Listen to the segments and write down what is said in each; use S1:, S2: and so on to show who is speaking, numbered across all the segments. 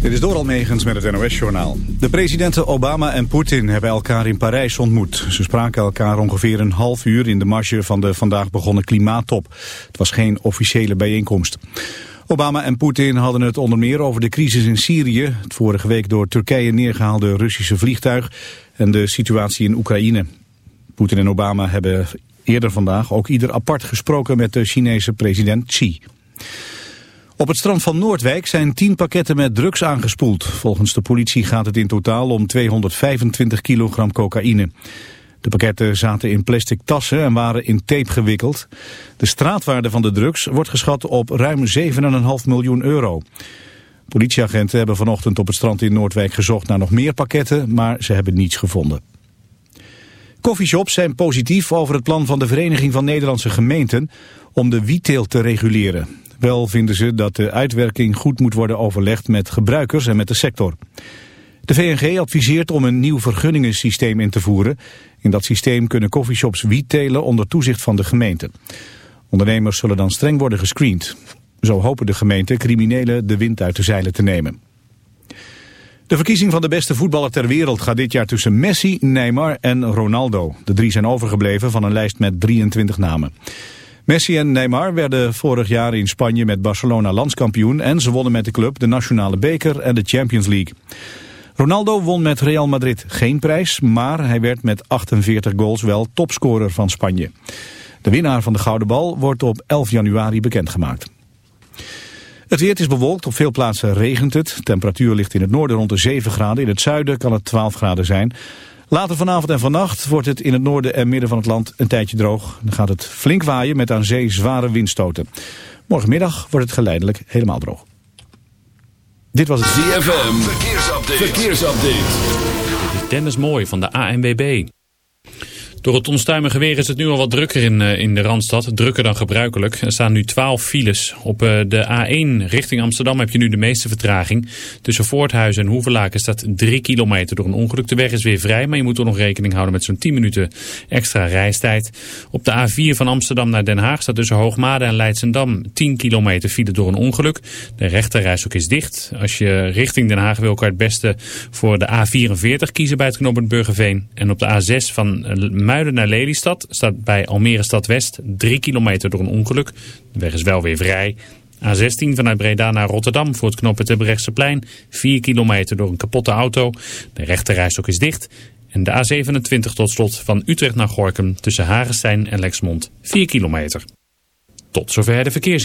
S1: Dit is Doral Megens met het NOS-journaal. De presidenten Obama en Poetin hebben elkaar in Parijs ontmoet. Ze spraken elkaar ongeveer een half uur in de marge van de vandaag begonnen klimaattop. Het was geen officiële bijeenkomst. Obama en Poetin hadden het onder meer over de crisis in Syrië... het vorige week door Turkije neergehaalde Russische vliegtuig... en de situatie in Oekraïne. Poetin en Obama hebben eerder vandaag ook ieder apart gesproken met de Chinese president Xi. Op het strand van Noordwijk zijn tien pakketten met drugs aangespoeld. Volgens de politie gaat het in totaal om 225 kilogram cocaïne. De pakketten zaten in plastic tassen en waren in tape gewikkeld. De straatwaarde van de drugs wordt geschat op ruim 7,5 miljoen euro. Politieagenten hebben vanochtend op het strand in Noordwijk gezocht naar nog meer pakketten, maar ze hebben niets gevonden. Coffeeshops zijn positief over het plan van de Vereniging van Nederlandse Gemeenten om de wietteelt te reguleren. Wel vinden ze dat de uitwerking goed moet worden overlegd met gebruikers en met de sector. De VNG adviseert om een nieuw vergunningensysteem in te voeren. In dat systeem kunnen coffeeshops wiet telen onder toezicht van de gemeente. Ondernemers zullen dan streng worden gescreend. Zo hopen de gemeenten criminelen de wind uit de zeilen te nemen. De verkiezing van de beste voetballer ter wereld gaat dit jaar tussen Messi, Neymar en Ronaldo. De drie zijn overgebleven van een lijst met 23 namen. Messi en Neymar werden vorig jaar in Spanje met Barcelona landskampioen... en ze wonnen met de club de nationale beker en de Champions League. Ronaldo won met Real Madrid geen prijs, maar hij werd met 48 goals wel topscorer van Spanje. De winnaar van de Gouden Bal wordt op 11 januari bekendgemaakt. Het weer is bewolkt, op veel plaatsen regent het. Temperatuur ligt in het noorden rond de 7 graden, in het zuiden kan het 12 graden zijn... Later vanavond en vannacht wordt het in het noorden en midden van het land een tijdje droog. Dan gaat het flink waaien met aan zee zware windstoten. Morgenmiddag wordt het geleidelijk helemaal droog.
S2: Dit was het ZFM. Verkeersupdate. Verkeersupdate.
S3: Dit is Dennis Mooi van de ANWB. Door het onstuimige weer is het nu al wat drukker in, uh, in de Randstad. Drukker dan gebruikelijk. Er staan nu 12 files. Op uh, de A1 richting Amsterdam heb je nu de meeste vertraging. Tussen Voorthuizen en Hoevelaken staat 3 kilometer door een ongeluk. De weg is weer vrij, maar je moet er nog rekening houden met zo'n 10 minuten extra reistijd. Op de A4 van Amsterdam naar Den Haag staat tussen Hoogmade en Leidsendam 10 kilometer file door een ongeluk. De rechterrijstok is dicht. Als je richting Den Haag wil, kan je het beste voor de A44 kiezen bij het knooppunt Burgerveen. En op de A6 van Muiden naar Lelystad staat bij Almere Stad West 3 kilometer door een ongeluk. De weg is wel weer vrij. A16 vanuit Breda naar Rotterdam voor het knooppunt plein 4 kilometer door een kapotte auto. De rechterrijstok is dicht. En de A27 tot slot van Utrecht naar Gorkum tussen Hagestein en Lexmond 4 kilometer. Tot zover de verkeers.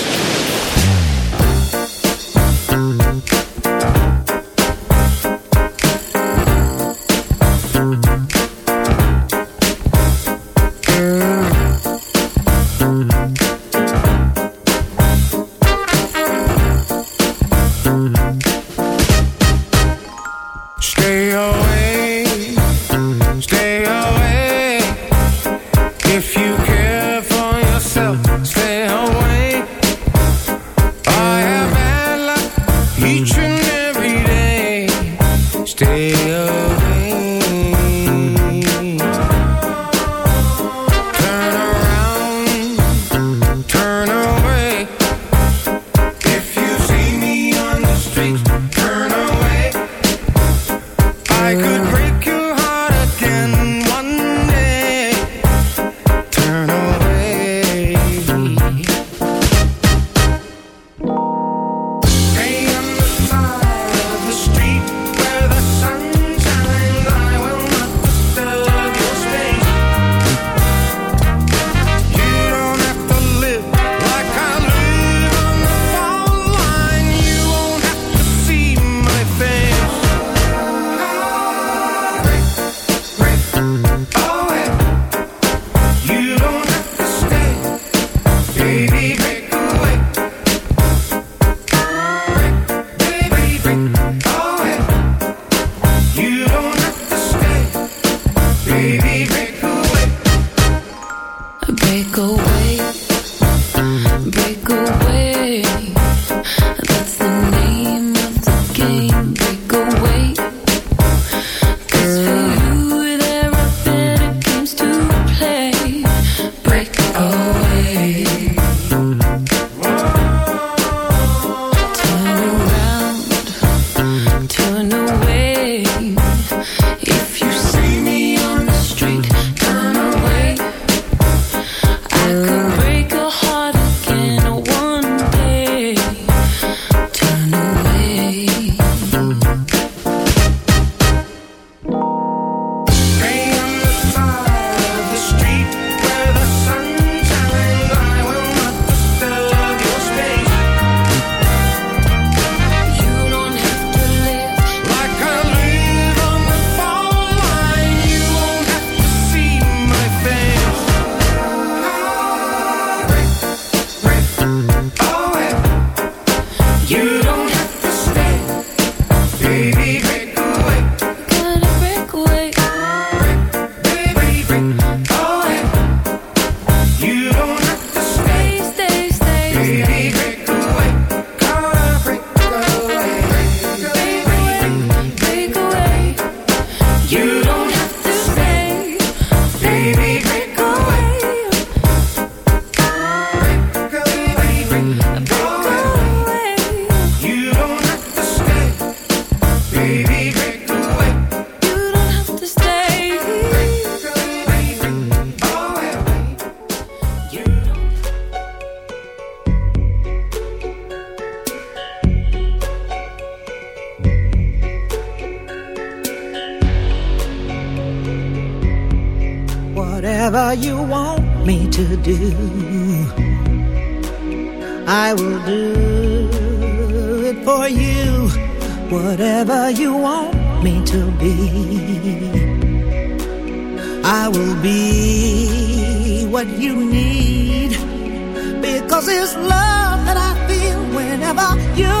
S4: Cause
S5: it's love that I feel whenever you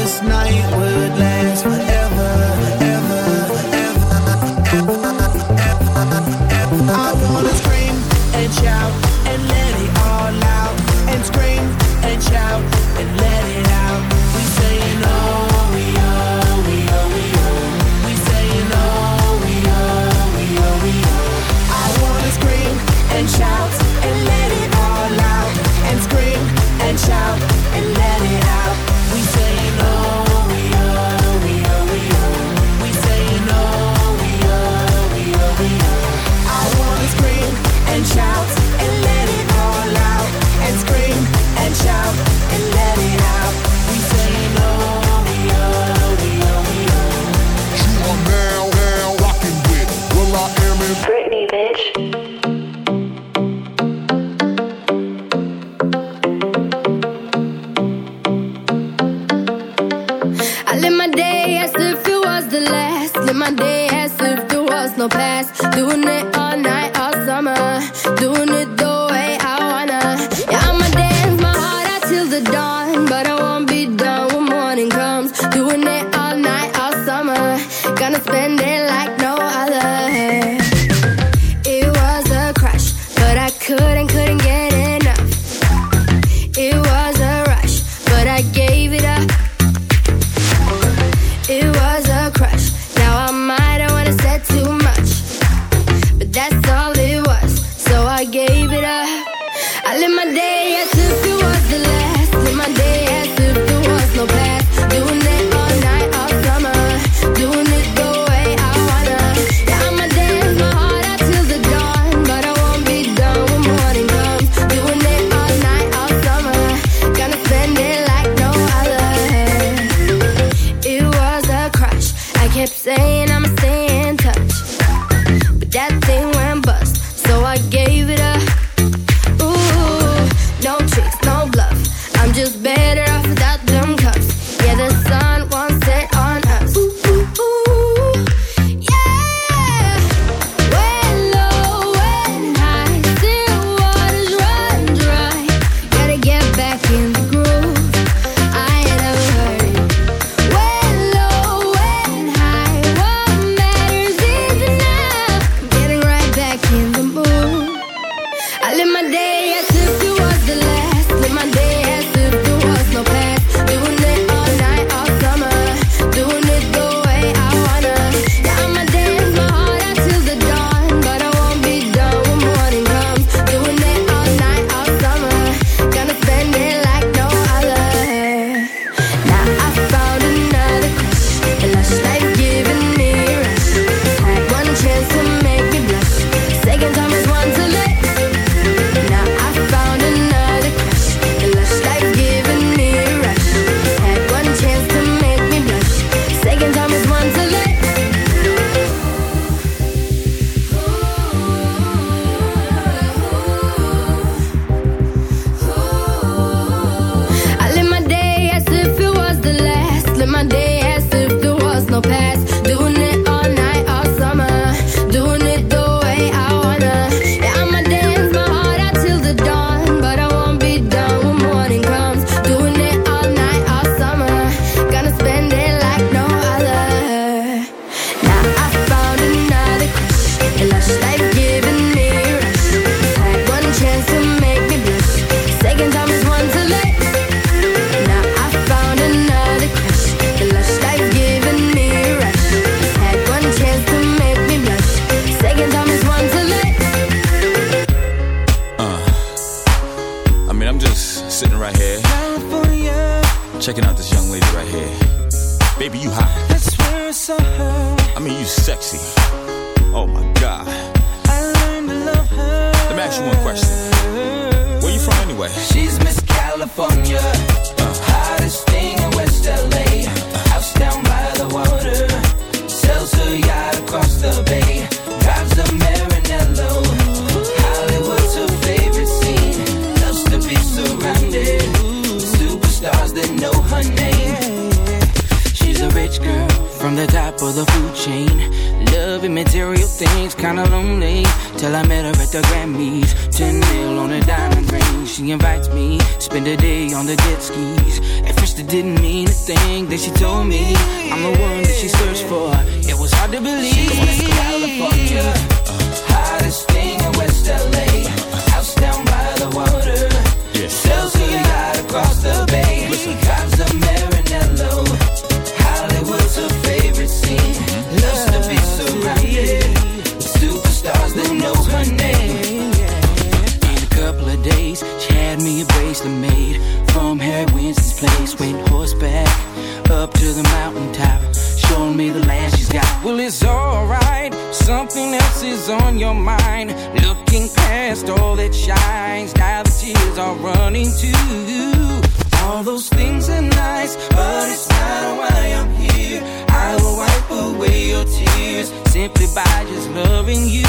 S6: All that shines. Now the tears are running too. All those things are nice, but it's not why I'm here. I will wipe away your tears simply by just loving you.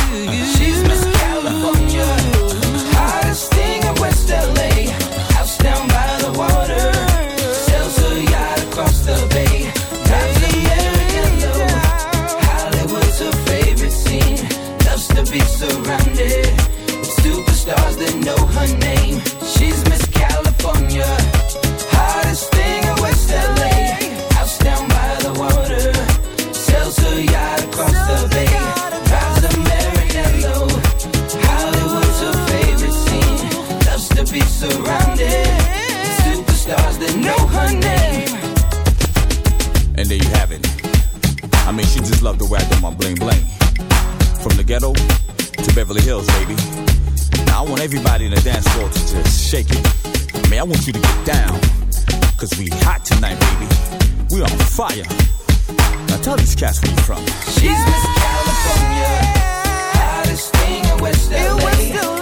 S6: She's my love the
S7: way I do my bling bling. From the ghetto to Beverly Hills, baby. Now I want everybody in the dance floor to just shake it. Man, I want you to get down. Cause we hot tonight, baby. We on fire. Now tell these cats where you from.
S6: She's Miss California. Hottest thing in West LA. In West LA.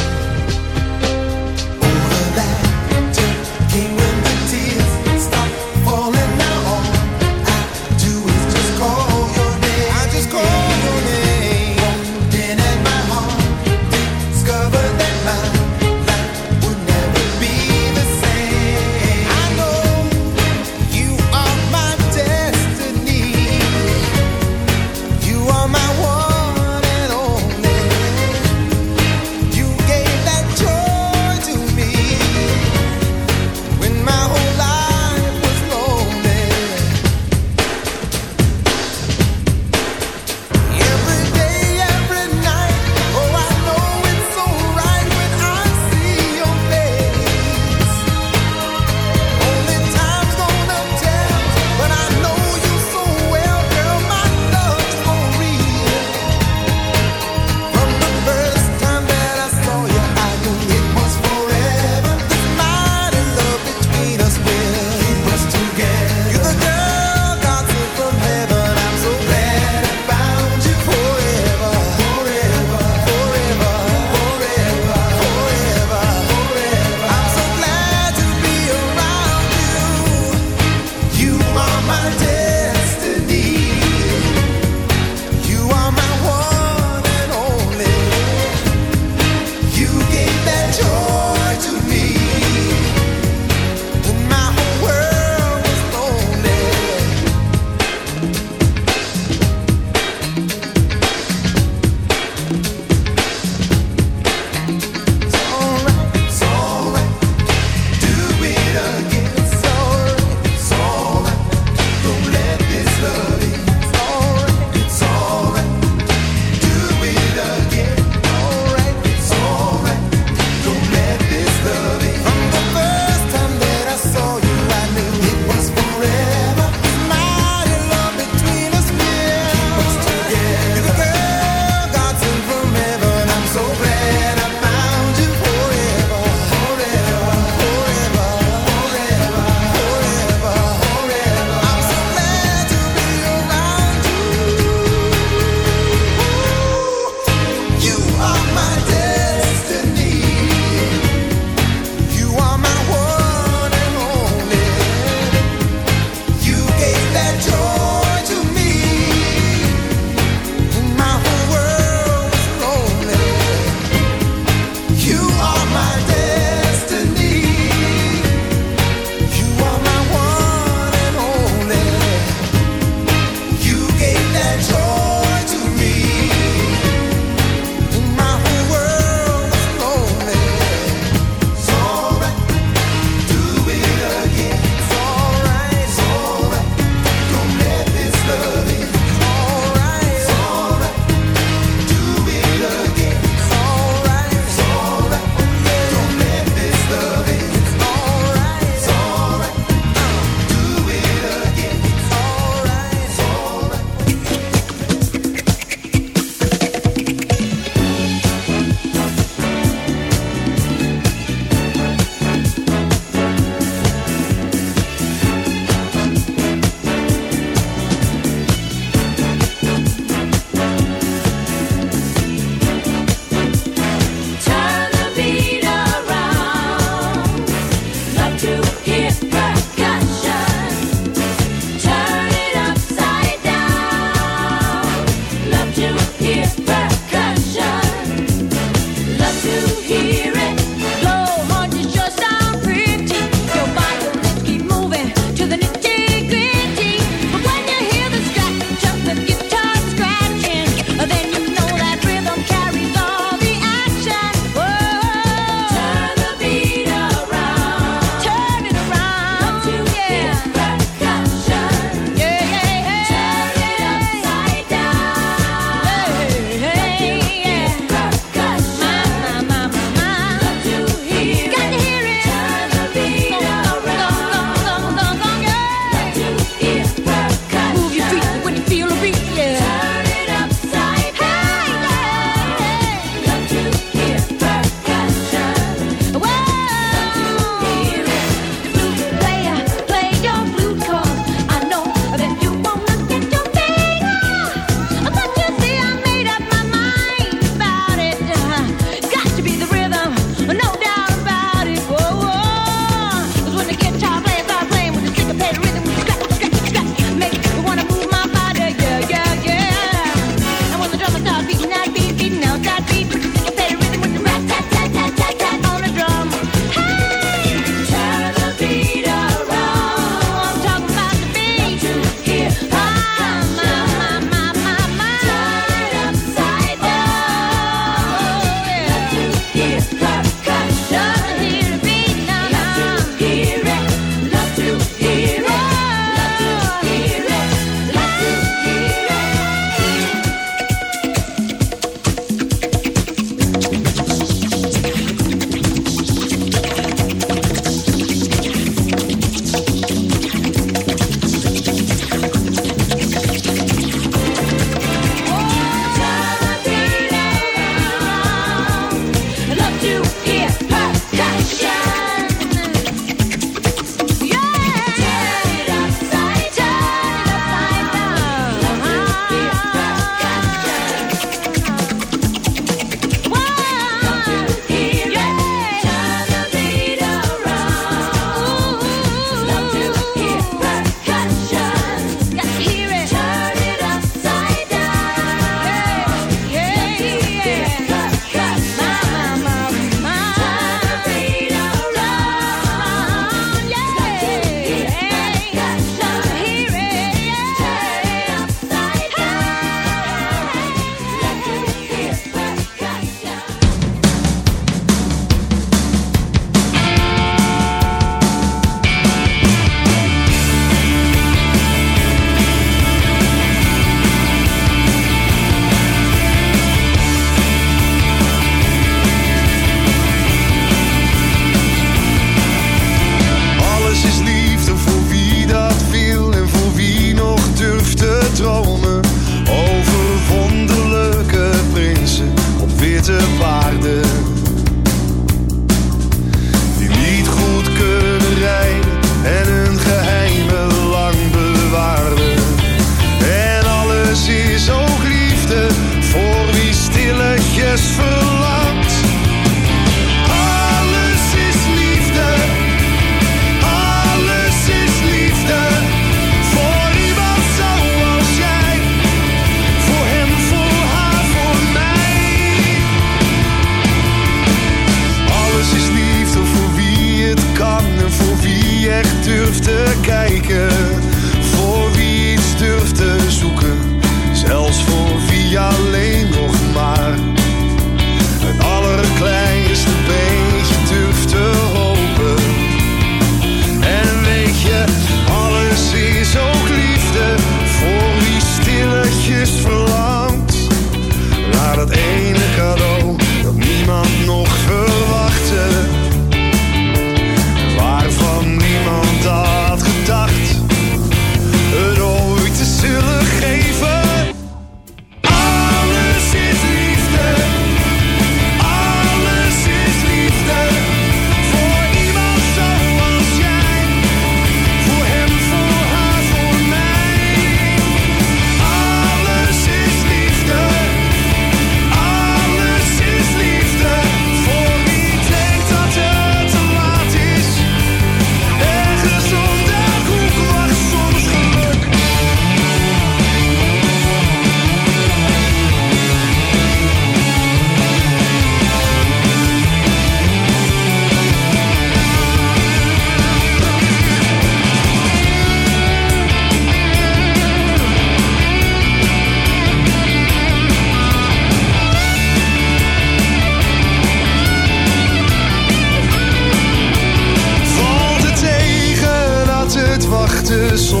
S8: el.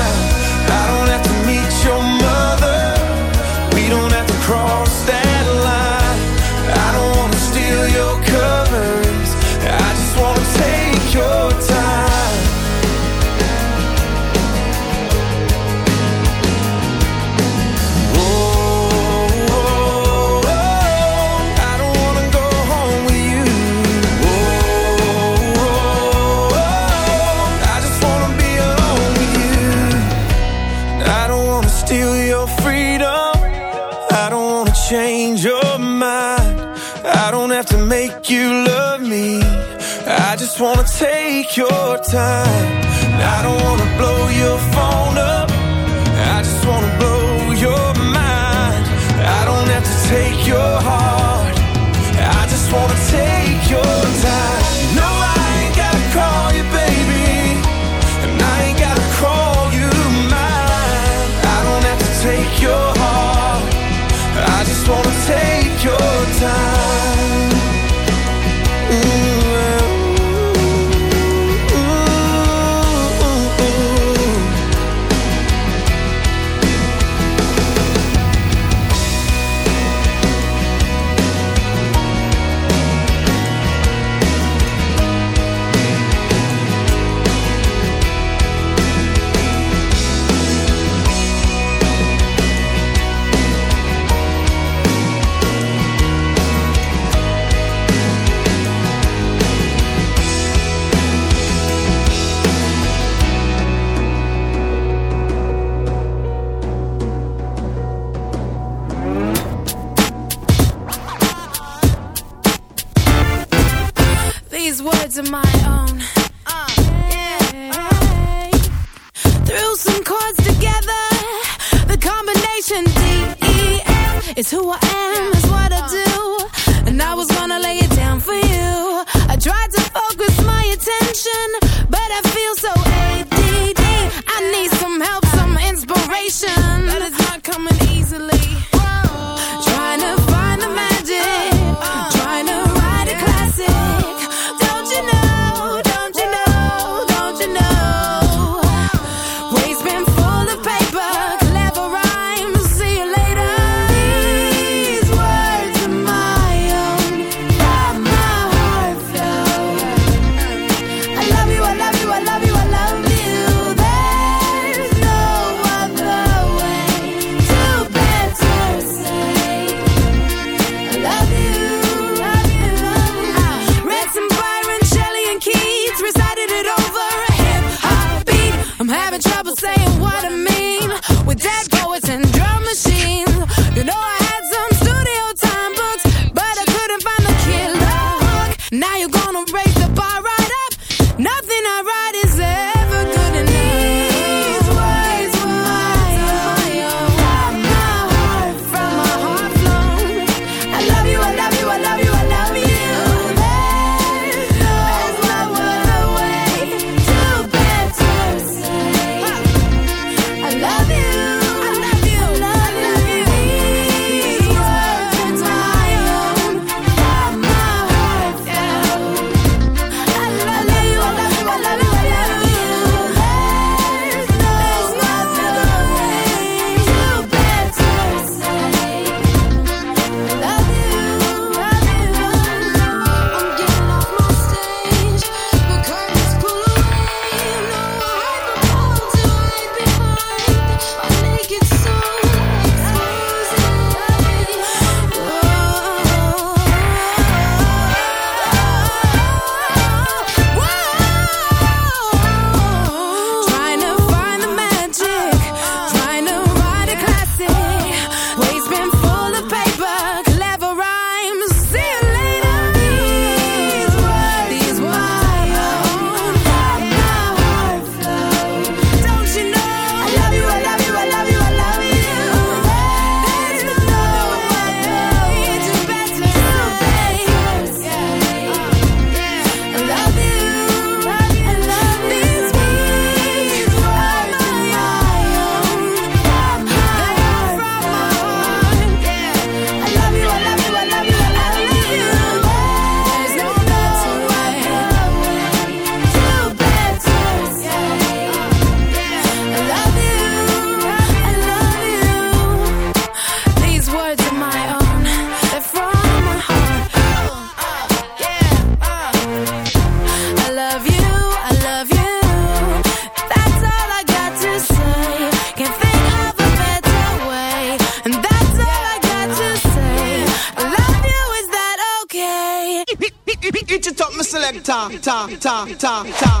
S9: Time.
S4: these words of my own. Uh, yeah, uh. Threw some chords together.
S10: The combination D E F is who I am, is what I do, and I was gonna lay it down for you. I tried to focus my attention
S11: ta ta ta ta